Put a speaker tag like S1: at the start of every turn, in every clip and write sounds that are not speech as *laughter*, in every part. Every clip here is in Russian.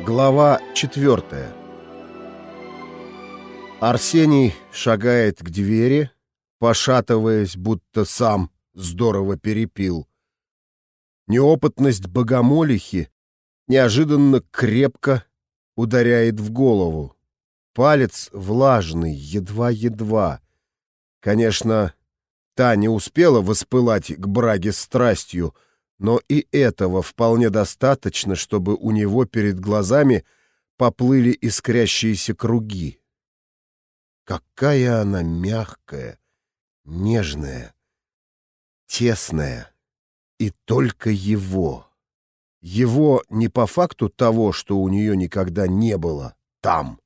S1: Глава четвертая Арсений шагает к двери, пошатываясь, будто сам здорово перепил. Неопытность богомолихи неожиданно крепко ударяет в голову. Палец влажный, едва-едва. Конечно, та не успела воспылать к браге страстью, но и этого вполне достаточно, чтобы у него перед глазами поплыли искрящиеся круги. Какая она мягкая, нежная, тесная, и только его. Его не по факту того, что у нее никогда не было там.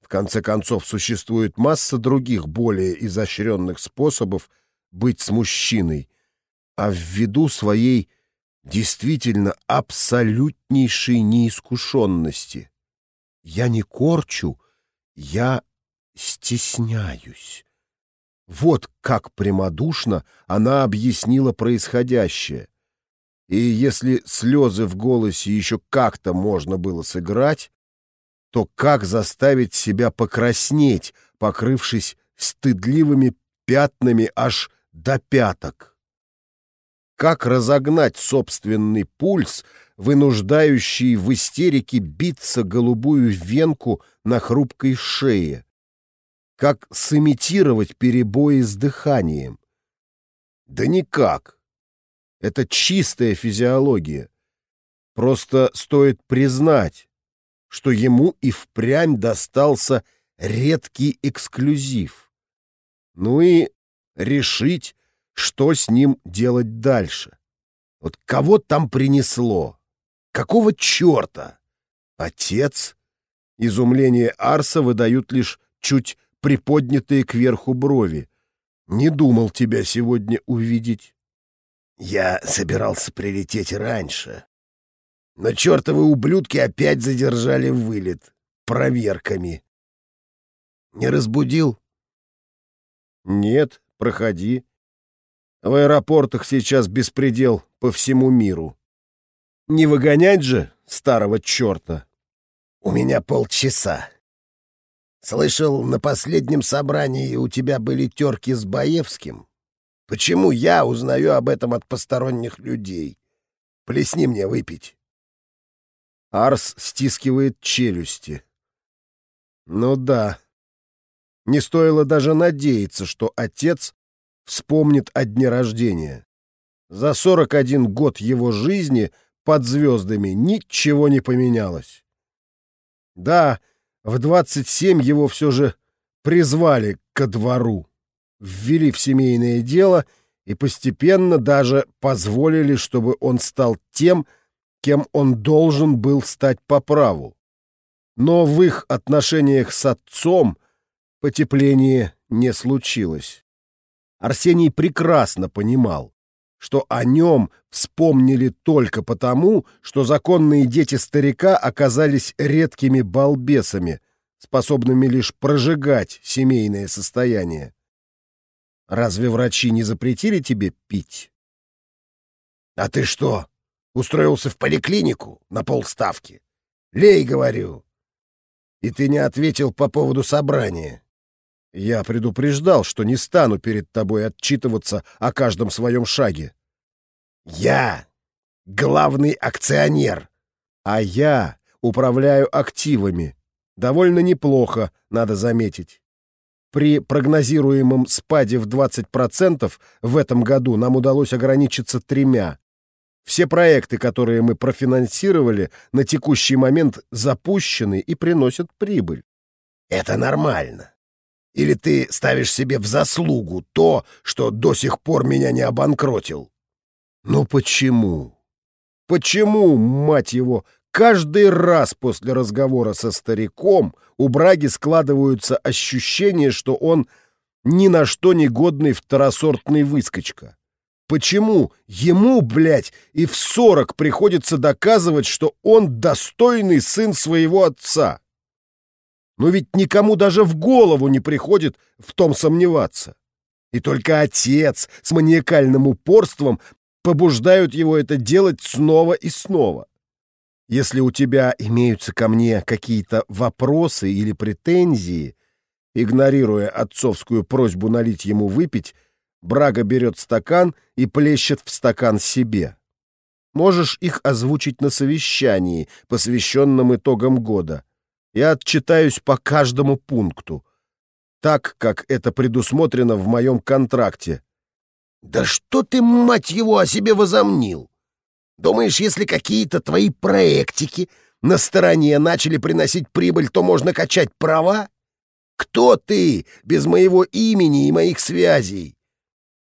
S1: В конце концов, существует масса других, более изощренных способов быть с мужчиной, а ввиду своей действительно абсолютнейшей неискушенности. Я не корчу, я стесняюсь. Вот как прямодушно она объяснила происходящее. И если слезы в голосе еще как-то можно было сыграть, то как заставить себя покраснеть, покрывшись стыдливыми пятнами аж до пяток? Как разогнать собственный пульс, вынуждающий в истерике биться голубую венку на хрупкой шее, как сымитировать перебои с дыханием. Да никак. Это чистая физиология. Просто стоит признать, что ему и впрямь достался редкий эксклюзив. Ну и решить, что с ним делать дальше. Вот кого там принесло? Какого черта? Отец? Изумление Арса выдают лишь чуть приподнятые кверху брови. Не думал тебя сегодня увидеть. Я собирался прилететь раньше. Но чертовы ублюдки опять задержали вылет. Проверками. Не разбудил? Нет, проходи. В аэропортах сейчас беспредел по всему миру. Не выгонять же старого черта? У меня полчаса. Слышал, на последнем собрании у тебя были терки с Баевским. Почему я узнаю об этом от посторонних людей? Плесни мне выпить. Арс стискивает челюсти. Ну да. Не стоило даже надеяться, что отец вспомнит о дне рождения. За 41 год его жизни под звездами ничего не поменялось. Да, в 27 его все же призвали ко двору, ввели в семейное дело и постепенно даже позволили, чтобы он стал тем, кем он должен был стать по праву. Но в их отношениях с отцом потепление не случилось. Арсений прекрасно понимал, что о нем вспомнили только потому, что законные дети старика оказались редкими балбесами, способными лишь прожигать семейное состояние. Разве врачи не запретили тебе пить? — А ты что, устроился в поликлинику на полставки? Лей, говорю. И ты не ответил по поводу собрания. Я предупреждал, что не стану перед тобой отчитываться о каждом своем шаге. Я главный акционер, а я управляю активами. Довольно неплохо, надо заметить. При прогнозируемом спаде в 20% в этом году нам удалось ограничиться тремя. Все проекты, которые мы профинансировали, на текущий момент запущены и приносят прибыль. Это нормально. Или ты ставишь себе в заслугу то, что до сих пор меня не обанкротил? Ну почему? Почему, мать его, каждый раз после разговора со стариком у Браги складываются ощущения, что он ни на что не годный второсортный выскочка? Почему ему, блядь, и в сорок приходится доказывать, что он достойный сын своего отца? Но ведь никому даже в голову не приходит в том сомневаться. И только отец с маниакальным упорством побуждают его это делать снова и снова. Если у тебя имеются ко мне какие-то вопросы или претензии, игнорируя отцовскую просьбу налить ему выпить, Брага берет стакан и плещет в стакан себе. Можешь их озвучить на совещании, посвященном итогам года. Я отчитаюсь по каждому пункту, так, как это предусмотрено в моем контракте.
S2: «Да что ты, мать его, о себе возомнил? Думаешь, если какие-то твои проектики на стороне начали приносить прибыль, то можно качать права? Кто ты без моего имени и моих связей?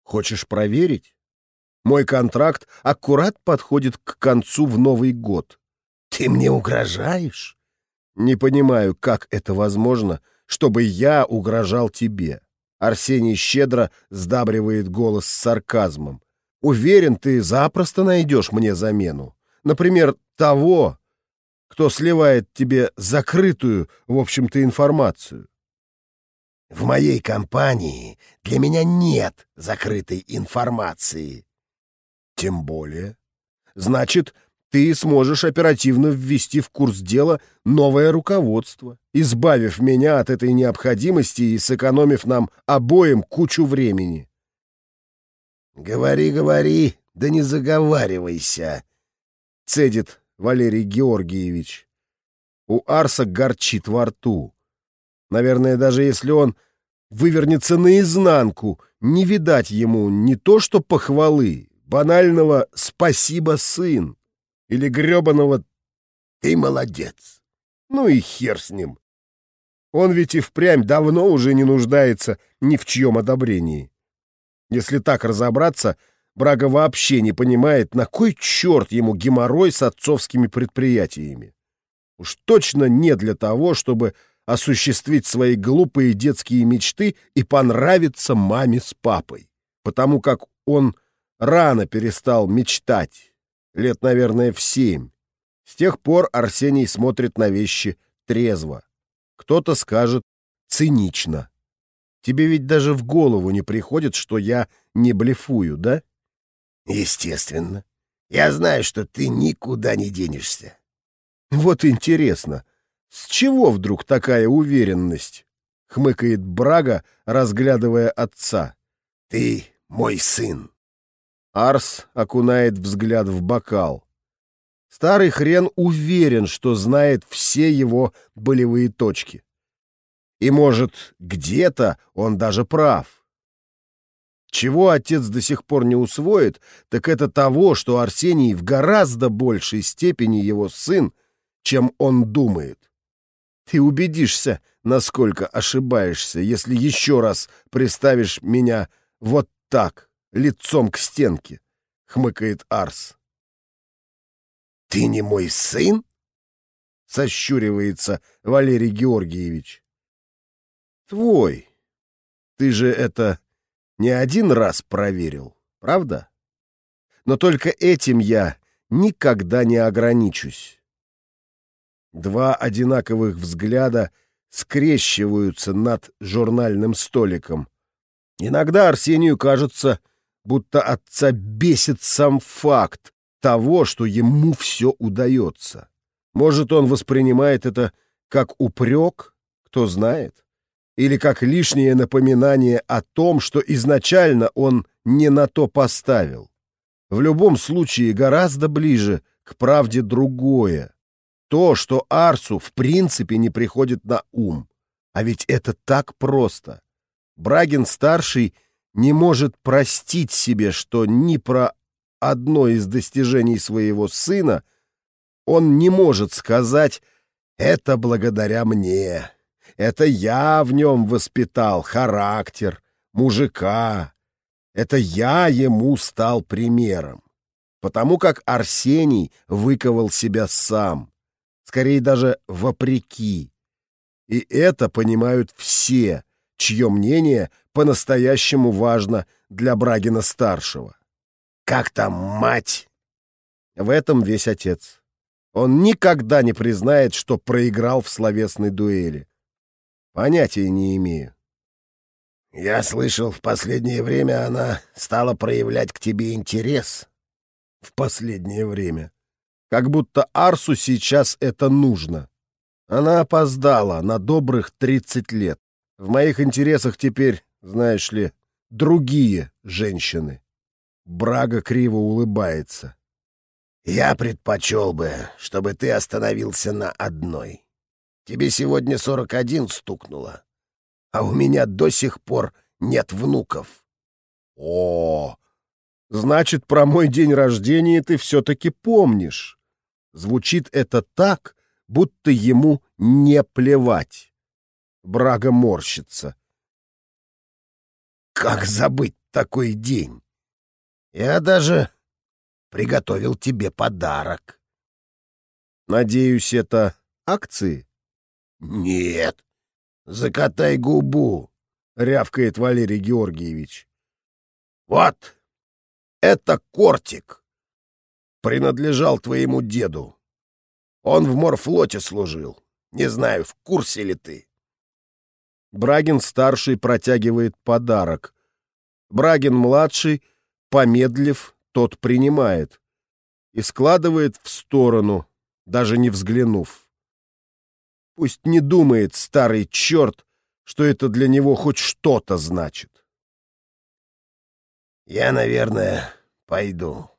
S1: Хочешь проверить? Мой контракт аккурат подходит к концу в Новый год.
S2: Ты мне угрожаешь?
S1: Не понимаю, как это возможно, чтобы я угрожал тебе. Арсений щедро сдабривает голос с сарказмом. Уверен, ты запросто найдешь мне замену. Например, того, кто сливает тебе закрытую, в общем-то, информацию.
S2: В моей компании для меня нет закрытой информации.
S1: Тем более. Значит, ты сможешь оперативно ввести в курс дела новое руководство, избавив меня от этой необходимости и сэкономив нам обоим кучу времени.
S2: «Говори, говори, да не заговаривайся», —
S1: цедит Валерий Георгиевич. У Арса горчит во рту. Наверное, даже если он вывернется наизнанку, не видать ему не то что похвалы, банального «спасибо, сын» или гребаного
S2: «ты молодец».
S1: Ну и хер с ним. Он ведь и впрямь давно уже не нуждается ни в чьем одобрении. Если так разобраться, Брага вообще не понимает, на кой черт ему геморрой с отцовскими предприятиями. Уж точно не для того, чтобы осуществить свои глупые детские мечты и понравиться маме с папой. Потому как он рано перестал мечтать, лет, наверное, в семь. С тех пор Арсений смотрит на вещи трезво. Кто-то скажет цинично. Тебе ведь даже в голову не приходит, что я не блефую, да?
S2: Естественно. Я знаю, что ты никуда не денешься.
S1: Вот интересно, с чего вдруг такая уверенность? Хмыкает Брага, разглядывая отца.
S2: Ты мой сын.
S1: Арс окунает взгляд в бокал. Старый хрен уверен, что знает все его болевые точки. И, может, где-то он даже прав. Чего отец до сих пор не усвоит, так это того, что Арсений в гораздо большей степени его сын, чем он думает. Ты убедишься, насколько ошибаешься, если еще раз приставишь меня вот так, лицом к стенке, — хмыкает Арс.
S2: «Ты не мой сын?» — сощуривается Валерий Георгиевич
S1: твой. Ты же это не один раз проверил, правда? Но только этим я никогда не ограничусь. Два одинаковых взгляда скрещиваются над журнальным столиком. Иногда Арсению кажется, будто отца бесит сам факт того, что ему все удается. Может, он воспринимает это как упрек, кто знает или как лишнее напоминание о том, что изначально он не на то поставил. В любом случае гораздо ближе к правде другое. То, что Арсу в принципе не приходит на ум. А ведь это так просто. Брагин-старший не может простить себе, что ни про одно из достижений своего сына он не может сказать «это благодаря мне». Это я в нем воспитал характер, мужика. Это я ему стал примером. Потому как Арсений выковал себя сам. Скорее даже вопреки. И это понимают все, чье мнение по-настоящему важно для Брагина-старшего.
S2: «Как там мать?»
S1: В этом весь отец. Он никогда не признает, что проиграл в словесной дуэли. Понятия не имею.
S2: Я слышал, в последнее время она стала проявлять к тебе интерес.
S1: В последнее время. Как будто Арсу сейчас это нужно. Она опоздала на добрых 30 лет. В моих интересах теперь, знаешь ли, другие женщины. Брага криво улыбается.
S2: Я предпочел бы, чтобы ты остановился на одной. Тебе сегодня 41 стукнуло, а у меня до сих пор нет внуков.
S1: О, значит, про мой день рождения ты все-таки помнишь. Звучит это так, будто ему не плевать. Брага морщится.
S2: Как забыть такой день? Я даже приготовил тебе подарок.
S1: Надеюсь, это акции?
S2: Нет, закатай губу, рявкает Валерий Георгиевич. Вот, это кортик. Принадлежал твоему деду. Он в морфлоте служил. Не знаю, в курсе ли ты.
S1: Брагин-старший протягивает подарок. Брагин-младший, помедлив, тот принимает и складывает в сторону, даже не взглянув. Пусть не думает старый черт, что это для него хоть что-то значит.
S2: «Я, наверное, пойду.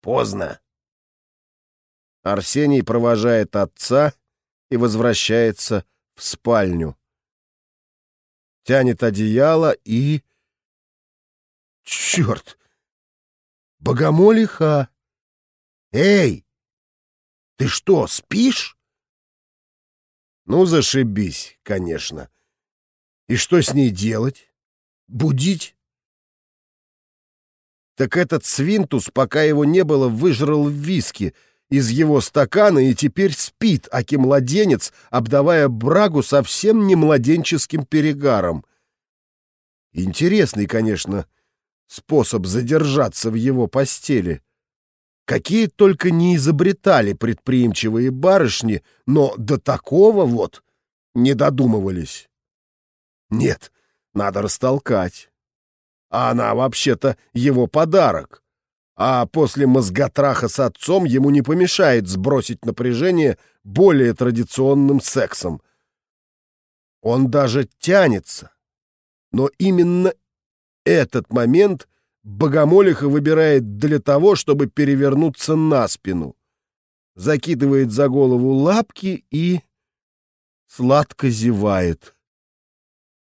S2: Поздно».
S1: Арсений провожает отца и возвращается в спальню. Тянет одеяло и... Черт! Богомолиха! Эй! Ты что, спишь? Ну, зашибись, конечно. И что с ней делать? Будить? Так этот свинтус, пока его не было, выжрал виски — из его стакана и теперь спит, аки младенец, обдавая брагу совсем не младенческим перегаром. Интересный, конечно, способ задержаться в его постели. Какие только не изобретали предприимчивые барышни, но до такого вот не додумывались. Нет, надо растолкать. А она вообще-то его подарок а после мозготраха с отцом ему не помешает сбросить напряжение более традиционным сексом. Он даже тянется. Но именно этот момент Богомолиха выбирает для того, чтобы перевернуться на спину. Закидывает за голову лапки и сладко зевает.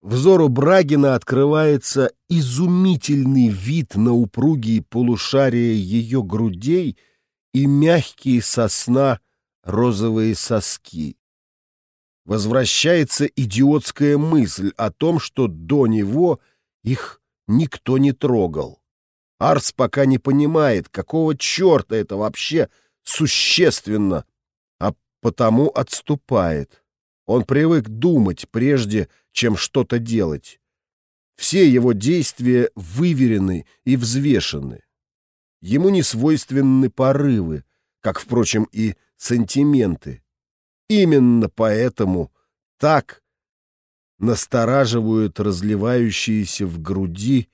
S1: Взору Брагина открывается изумительный вид на упругие полушария ее грудей и мягкие сосна розовые соски. Возвращается идиотская мысль о том, что до него их никто не трогал. Арс пока не понимает, какого черта это вообще существенно, а потому отступает. Он привык думать прежде, чем что-то делать. Все его действия выверены и взвешены. Ему не свойственны порывы, как, впрочем, и сантименты. Именно поэтому так настораживают разливающееся в груди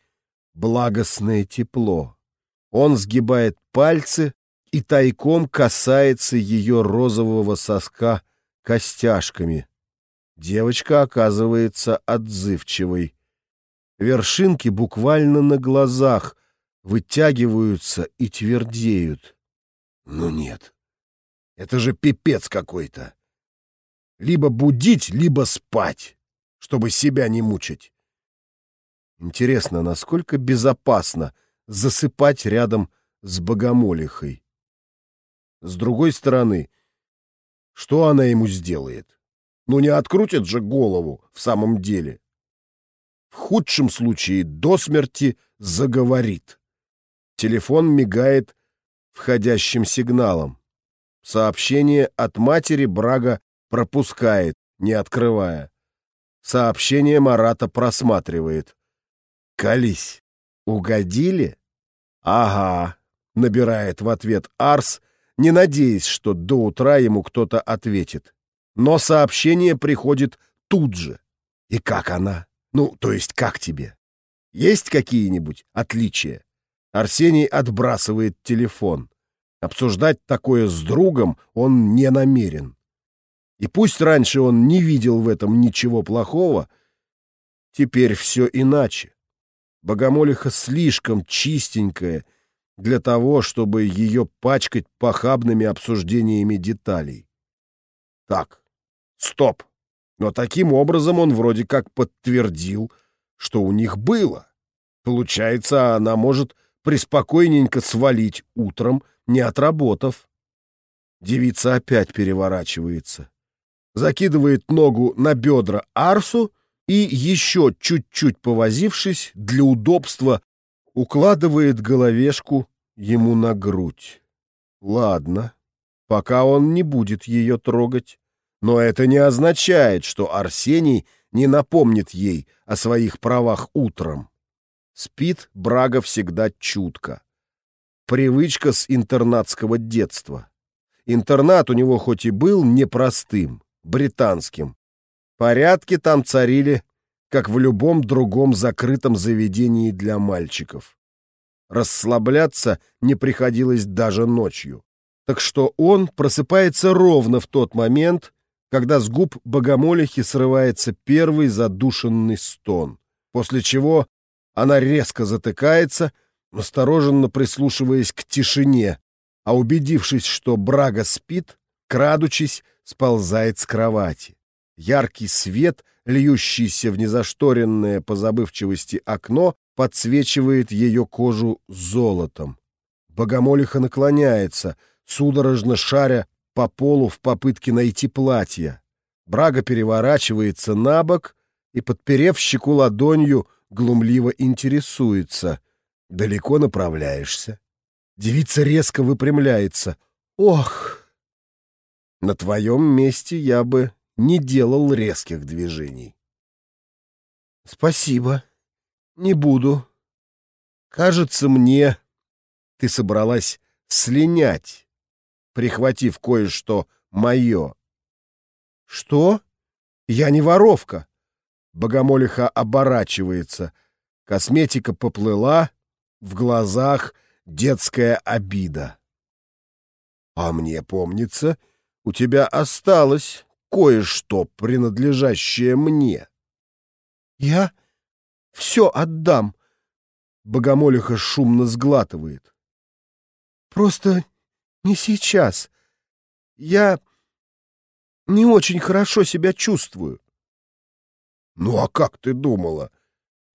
S1: благостное тепло. Он сгибает пальцы и тайком касается ее розового соска костяшками. Девочка оказывается отзывчивой. Вершинки буквально на глазах вытягиваются и твердеют. Ну нет, это же пипец какой-то. Либо будить, либо спать, чтобы себя не мучить. Интересно, насколько безопасно засыпать рядом с богомолихой? С другой стороны, что она ему сделает? Ну не открутит же голову в самом деле. В худшем случае до смерти заговорит. Телефон мигает входящим сигналом. Сообщение от матери Брага пропускает, не открывая. Сообщение Марата просматривает. «Колись, угодили?» «Ага», — набирает в ответ Арс, не надеясь, что до утра ему кто-то ответит. Но сообщение приходит тут же. И как она? Ну, то есть как тебе? Есть какие-нибудь отличия? Арсений отбрасывает телефон. Обсуждать такое с другом он не намерен. И пусть раньше он не видел в этом ничего плохого, теперь все иначе. Богомолиха слишком чистенькая для того, чтобы ее пачкать похабными обсуждениями деталей. Так, стоп. Но таким образом он вроде как подтвердил, что у них было. Получается, она может приспокойненько свалить утром, не отработав. Девица опять переворачивается. Закидывает ногу на бедра Арсу и, еще чуть-чуть повозившись, для удобства укладывает головешку ему на грудь. Ладно, пока он не будет ее трогать. Но это не означает, что Арсений не напомнит ей о своих правах утром. Спит Брага всегда чутко. Привычка с интернатского детства. Интернат у него хоть и был непростым, британским. Порядки там царили, как в любом другом закрытом заведении для мальчиков. Расслабляться не приходилось даже ночью. Так что он просыпается ровно в тот момент, когда с губ богомолихи срывается первый задушенный стон, после чего она резко затыкается, настороженно прислушиваясь к тишине, а убедившись, что Брага спит, крадучись, сползает с кровати. Яркий свет, льющийся в незашторенное по забывчивости окно, подсвечивает ее кожу золотом. Богомолиха наклоняется, судорожно шаря по полу в попытке найти платье. Брага переворачивается на бок и, подперев щеку ладонью, глумливо интересуется. «Далеко направляешься?» Девица резко выпрямляется. «Ох!» «На твоем месте я бы не делал резких движений». «Спасибо. Не буду. Кажется мне, ты собралась слинять» прихватив кое-что мое. «Что? Я не воровка!» Богомолиха оборачивается. Косметика поплыла, в глазах детская обида. «А мне помнится, у тебя осталось кое-что, принадлежащее мне». «Я все отдам», — Богомолиха шумно сглатывает. «Просто не сейчас. Я не очень хорошо себя чувствую. Ну а как ты думала,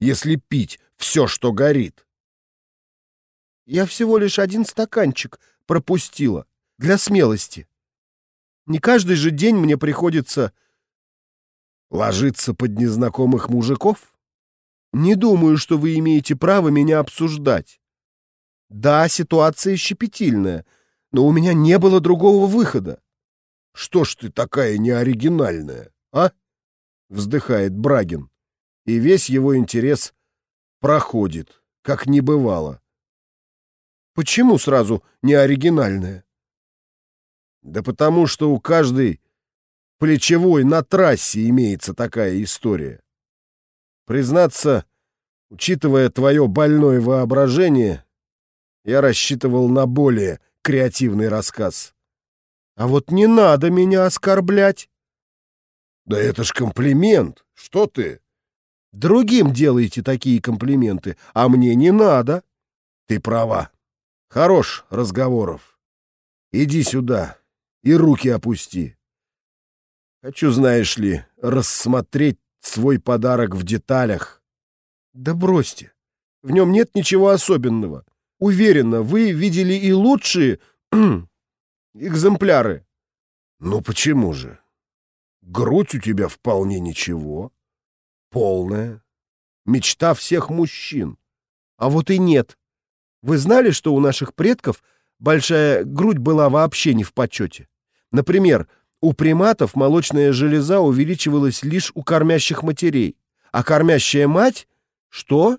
S1: если пить все, что горит? Я всего лишь один стаканчик пропустила для смелости. Не каждый же день мне приходится ложиться под незнакомых мужиков. Не думаю, что вы имеете право меня обсуждать. Да, ситуация щепетильная — но у меня не было другого выхода. Что ж ты такая неоригинальная, а? Вздыхает Брагин, и весь его интерес проходит, как не бывало. Почему сразу неоригинальная? Да потому что у каждой плечевой на трассе имеется такая история. Признаться, учитывая твое больное воображение, я рассчитывал на более креативный рассказ. А вот не надо меня оскорблять. Да это ж комплимент. Что ты? Другим делаете такие комплименты, а мне не надо. Ты права. Хорош разговоров. Иди сюда и руки опусти. Хочу, знаешь ли, рассмотреть свой подарок в деталях. Да бросьте. В нем нет ничего особенного. Уверена, вы видели и лучшие *clears throat* экземпляры. Ну почему же? Грудь у тебя вполне ничего. Полная. Мечта всех мужчин. А вот и нет. Вы знали, что у наших предков большая грудь была вообще не в почете? Например, у приматов молочная железа увеличивалась лишь у кормящих матерей. А кормящая мать? Что?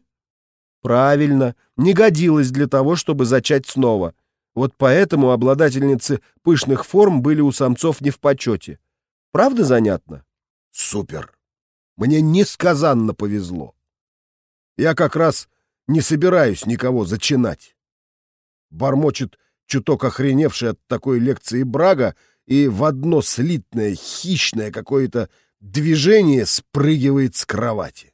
S1: Правильно, не годилась для того, чтобы зачать снова. Вот поэтому обладательницы пышных форм были у самцов не в почете. Правда занятно? Супер! Мне несказанно повезло. Я как раз не собираюсь никого зачинать. Бормочет чуток охреневший от такой лекции Брага, и в одно слитное, хищное какое-то движение спрыгивает с кровати.